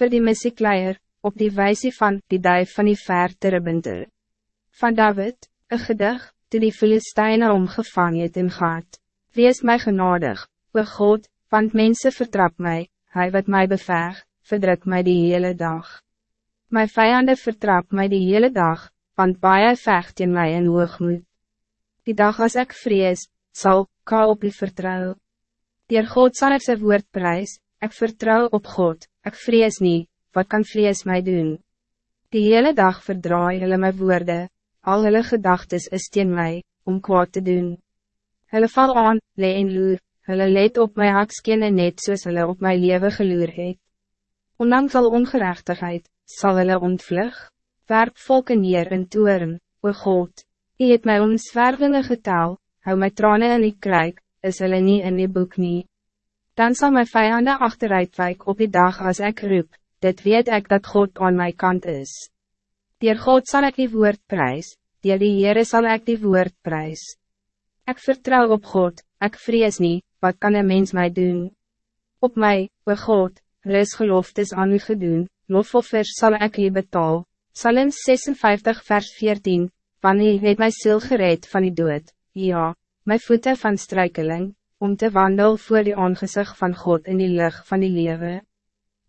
voor die missiekleier, op die wijze van die duif van die ver terebinter. Van David, een gedig, toe die Filisteine omgevang het in gaat. Wees mij genadig, o God, want mensen vertrap mij, hij wat mij beveg, verdruk mij die hele dag. Mijn vijanden vertrap mij die hele dag, want baie vecht in mij in hoogmoed. Die dag als ik vrees, zal, ka op u vertrouw. Dier God zal ik zijn woord prijs, ik vertrouw op God, ik vrees niet, wat kan vrees mij doen? Die hele dag verdraai hulle my woorde, al hulle gedagtes is teen mij, om kwaad te doen. Hulle val aan, le en loer, hulle let op my hakskene net soos hulle op my leven geloer het. Ondanks al ongerechtigheid, zal hulle ontvlug, werp volken neer in toeren, o God, hy het my omswervende getal, hou my tranen in die kruik, is hulle nie in die boek nie. Dan zal mijn vijanden achteruitwijk op die dag als ik roep, dit weet ik dat God aan mijn kant is. Dier God zal ik die woord prijs, dier die Heere zal ik die woord prijs. Ik vertrouw op God, ik vrees niet, wat kan een mens mij doen? Op mij, o God, ris geloftes aan u gedoen, lofoffers zal ik u betaal. Psalm 56 vers 14, van u het my sil gereed van die dood, ja, my voeten van struikeling, om te wandel voor die aangezicht van God in die lucht van die lewe.